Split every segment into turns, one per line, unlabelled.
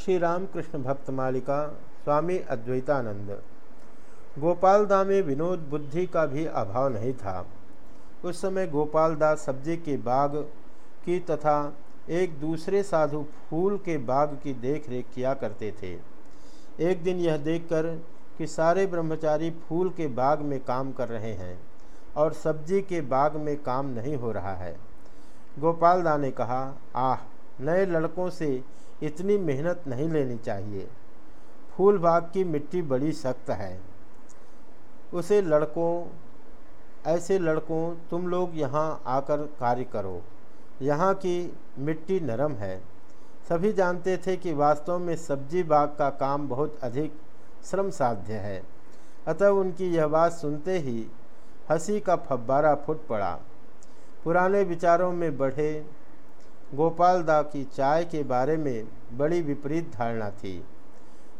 श्री रामकृष्ण भक्त मालिका स्वामी अद्वैतानंद। गोपालदा में विनोद बुद्धि का भी अभाव नहीं था। उस समय गोपालदास सब्ज़ी के बाग की तथा एक दूसरे साधु फूल के बाग की देख रेख किया करते थे। एक दिन यह देखकर कि सारे ब्रह्मचारी फूल के बाग में काम कर रहे हैं और सब्ज़ी के बाग में काम नहीं हो रहा है। गोपालदा ने कहा, आह, नए लड़कों से इतनी मेहनत नहीं लेनी चाहिए। फूल बाग की मिट्टी बड़ी सख्त है। उसे लड़कों, ऐसे लड़कों, तुम लोग यहाँ आकर कार्य करो। यहाँ की मिट्टी नरम है। सभी जानते थे कि वास्तव में सब्ज़ी बाग का काम बहुत अधिक श्रम साध्य है। अतः उनकी यह बात सुनते ही हँसी का फब्बारा फुट पड़ा। पुराने विचारों में बढ़े गोपाल दा की चाय के बारे में बड़ी विपरीत धारणा थी।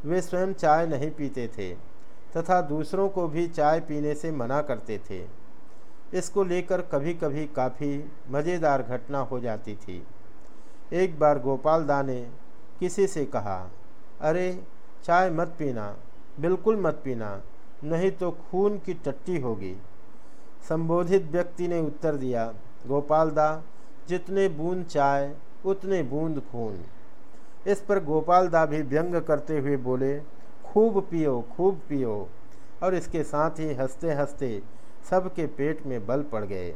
वे स्वयं चाय नहीं पीते थे, तथा दूसरों को भी चाय पीने से मना करते थे। इसको लेकर कभी कभी काफ़ी मज़ेदार घटना हो जाती थी। एक बार गोपाल दा ने किसी से कहा, अरे, चाय मत पीना, बिल्कुल मत पीना, नहीं तो खून की टट्टी होगी। संबोधित व्यक्ति ने उत्तर दिया, गोपाल दा जितने बूंद चाय, उतने बूंद खून। इस पर गोपाल दा भी व्यंग करते हुए बोले, खूब पियो खूब पियो। और इसके साथ ही हँसते हँसते सबके पेट में बल पड़ गए।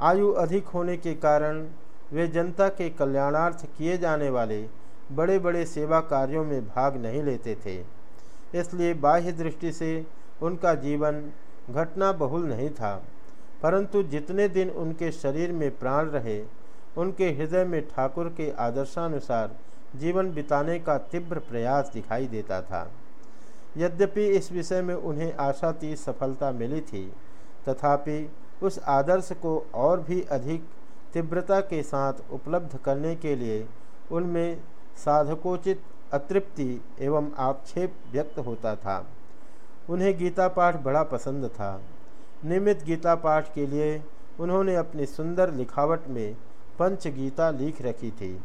आयु अधिक होने के कारण वे जनता के कल्याणार्थ किए जाने वाले बड़े बड़े सेवा कार्यों में भाग नहीं लेते थे। इसलिए बाह्य दृष्टि से उनका जीवन घटना बहुल नहीं था। परंतु जितने दिन उनके शरीर में प्राण रहे, उनके हृदय में ठाकुर के आदर्शानुसार जीवन बिताने का तीव्र प्रयास दिखाई देता था। यद्यपि इस विषय में उन्हें आशाती सफलता मिली थी, तथापि उस आदर्श को और भी अधिक तीव्रता के साथ उपलब्ध करने के लिए उनमें साधकोचित अतृप्ति एवं आक्षेप व्यक्त होता था। उन्हें गीता पाठ बड़ा पसंद था। नियमित गीता पाठ के लिए उन्होंने अपनी सुंदर लिखावट में पंच गीता लिख रखी थी।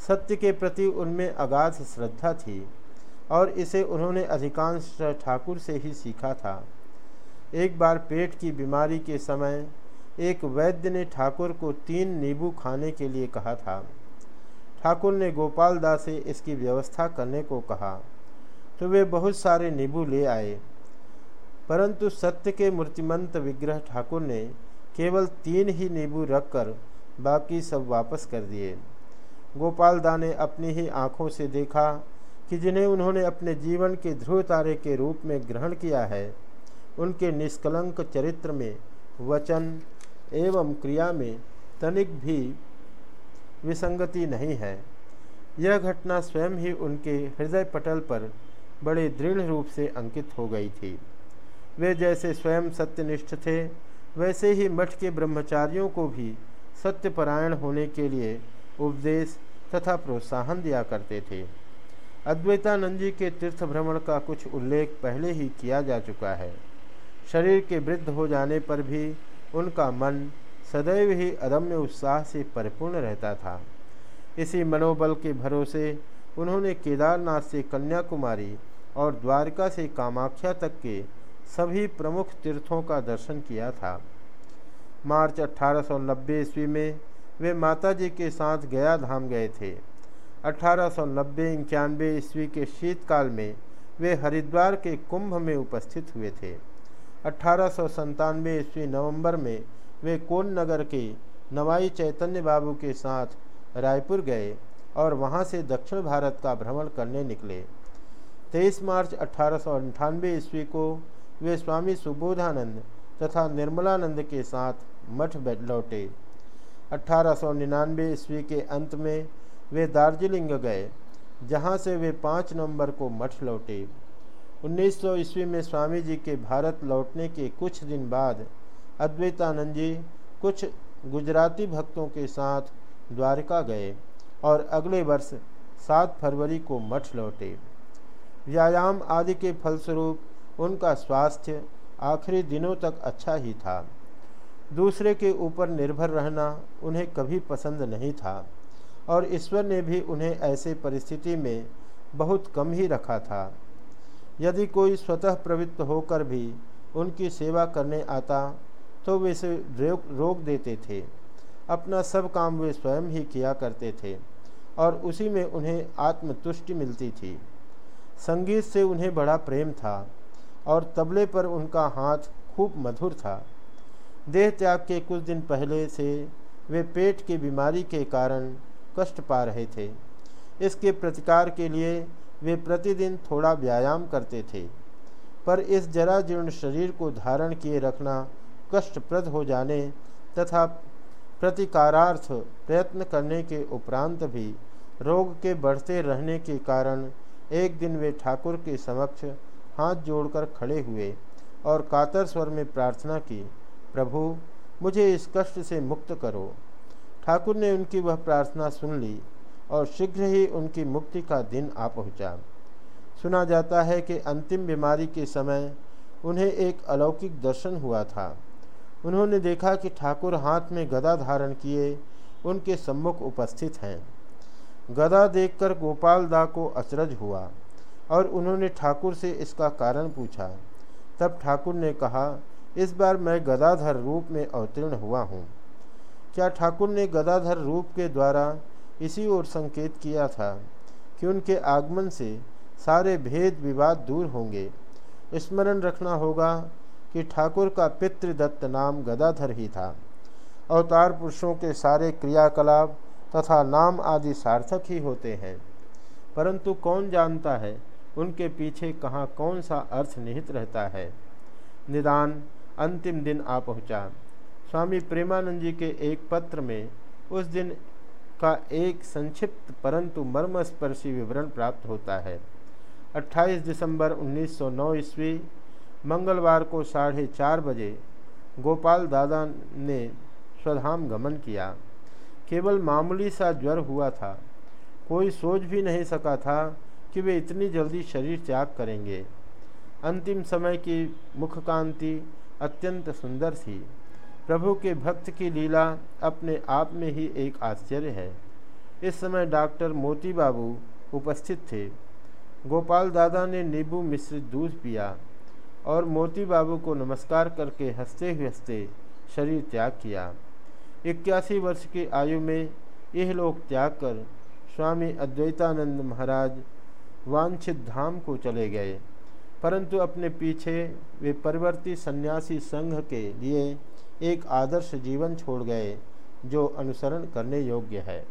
सत्य के प्रति उनमें अगाध श्रद्धा थी और इसे उन्होंने अधिकांश ठाकुर से ही सीखा था। एक बार पेट की बीमारी के समय एक वैद्य ने ठाकुर को तीन नींबू खाने के लिए कहा था। ठाकुर ने गोपाल दास से इसकी व्यवस्था करने को कहा तो वे बहुत सारे नींबू ले आए। परंतु सत्य के मूर्तिमंत विग्रह ठाकुर ने केवल तीन ही नींबू रखकर बाकी सब वापस कर दिए। गोपाल दा ने अपनी ही आँखों से देखा कि जिन्हें उन्होंने अपने जीवन के ध्रुव तारे के रूप में ग्रहण किया है, उनके निष्कलंक चरित्र में वचन एवं क्रिया में तनिक भी विसंगति नहीं है। यह घटना स्वयं ही उनके हृदय पटल पर बड़े दृढ़ रूप से अंकित हो गई थी। वे जैसे स्वयं सत्यनिष्ठ थे, वैसे ही मठ के ब्रह्मचारियों को भी सत्यपरायण होने के लिए उपदेश तथा प्रोत्साहन दिया करते थे। अद्वैतानंद जी के तीर्थ भ्रमण का कुछ उल्लेख पहले ही किया जा चुका है। शरीर के वृद्ध हो जाने पर भी उनका मन सदैव ही अदम्य उत्साह से परिपूर्ण रहता था। इसी मनोबल के भरोसे उन्होंने केदारनाथ से कन्याकुमारी और द्वारका से कामाख्या तक के सभी प्रमुख तीर्थों का दर्शन किया था। मार्च अठारह ईस्वी में वे माताजी के साथ गया धाम गए थे। अठारह सौ नब्बे ईस्वी के शीतकाल में वे हरिद्वार के कुंभ में उपस्थित हुए थे। अठारह सौ ईस्वी नवंबर में वे कोन नगर के नवाई चैतन्य बाबू के साथ रायपुर गए और वहाँ से दक्षिण भारत का भ्रमण करने निकले। 23 मार्च अठारह ईस्वी को वे स्वामी सुबोधानंद तथा निर्मलानंद के साथ मठ लौटे। अठारह ईस्वी के अंत में वे दार्जिलिंग गए, जहाँ से वे पाँच नवंबर को मठ लौटे। 1900 ईस्वी में स्वामी जी के भारत लौटने के कुछ दिन बाद अद्वैतानंद जी कुछ गुजराती भक्तों के साथ द्वारका गए और अगले वर्ष सात फरवरी को मठ लौटे। व्यायाम आदि के फलस्वरूप उनका स्वास्थ्य आखिरी दिनों तक अच्छा ही था। दूसरे के ऊपर निर्भर रहना उन्हें कभी पसंद नहीं था और ईश्वर ने भी उन्हें ऐसे परिस्थिति में बहुत कम ही रखा था। यदि कोई स्वतः प्रवृत्त होकर भी उनकी सेवा करने आता तो वे इसे रोक देते थे। अपना सब काम वे स्वयं ही किया करते थे और उसी में उन्हें आत्मतुष्टि मिलती थी। संगीत से उन्हें बड़ा प्रेम था। और तबले पर उनका हाथ खूब मधुर था। देह त्याग के कुछ दिन पहले से वे पेट की बीमारी के कारण कष्ट पा रहे थे। इसके प्रतिकार के लिए वे प्रतिदिन थोड़ा व्यायाम करते थे। पर इस जरा जीर्ण शरीर को धारण किए रखना कष्टप्रद हो जाने तथा प्रतिकारार्थ प्रयत्न करने के उपरांत भी रोग के बढ़ते रहने के कारण एक दिन वे ठाकुर के समक्ष हाथ जोड़कर खड़े हुए और कातर स्वर में प्रार्थना की, प्रभु, मुझे इस कष्ट से मुक्त करो। ठाकुर ने उनकी वह प्रार्थना सुन ली और शीघ्र ही उनकी मुक्ति का दिन आ पहुँचा। सुना जाता है कि अंतिम बीमारी के समय उन्हें एक अलौकिक दर्शन हुआ था। उन्होंने देखा कि ठाकुर हाथ में गदा धारण किए उनके सम्मुख उपस्थित हैं। गदा देखकर गोपाल दा को अचरज हुआ। और उन्होंने ठाकुर से इसका कारण पूछा। तब ठाकुर ने कहा, इस बार मैं गदाधर रूप में अवतीर्ण हुआ हूँ। क्या ठाकुर ने गदाधर रूप के द्वारा इसी ओर संकेत किया था कि उनके आगमन से सारे भेद विवाद दूर होंगे? स्मरण रखना होगा कि ठाकुर का पितृदत्त नाम गदाधर ही था। अवतार पुरुषों के सारे क्रियाकलाप तथा नाम आदि सार्थक ही होते हैं। परंतु कौन जानता है उनके पीछे कहाँ कौन सा अर्थ निहित रहता है? निदान, अंतिम दिन आ पहुँचा। स्वामी प्रेमानंद जी के एक पत्र में, उस दिन का एक संक्षिप्त परंतु मर्मस्पर्शी विवरण प्राप्त होता है। 28 दिसंबर 1909 ईस्वी, मंगलवार को साढ़े चार बजे, गोपाल दादा ने स्वधाम गमन किया। केवल मामूली सा ज्वर हुआ था। कोई सोच भी नहीं सका था कि वे इतनी जल्दी शरीर त्याग करेंगे। अंतिम समय की मुखकांति अत्यंत सुंदर थी। प्रभु के भक्त की लीला अपने आप में ही एक आश्चर्य है। इस समय डॉक्टर मोती बाबू उपस्थित थे। गोपाल दादा ने नींबू मिश्रित दूध पिया और मोती बाबू को नमस्कार करके हँसते हँसते शरीर त्याग किया। इक्यासी वर्ष की आयु में यह लोग त्याग कर स्वामी अद्वैतानंद महाराज वांछित धाम को चले गए। परंतु अपने पीछे वे परिवर्ती सन्यासी संघ के लिए एक आदर्श जीवन छोड़ गए, जो अनुसरण करने योग्य है।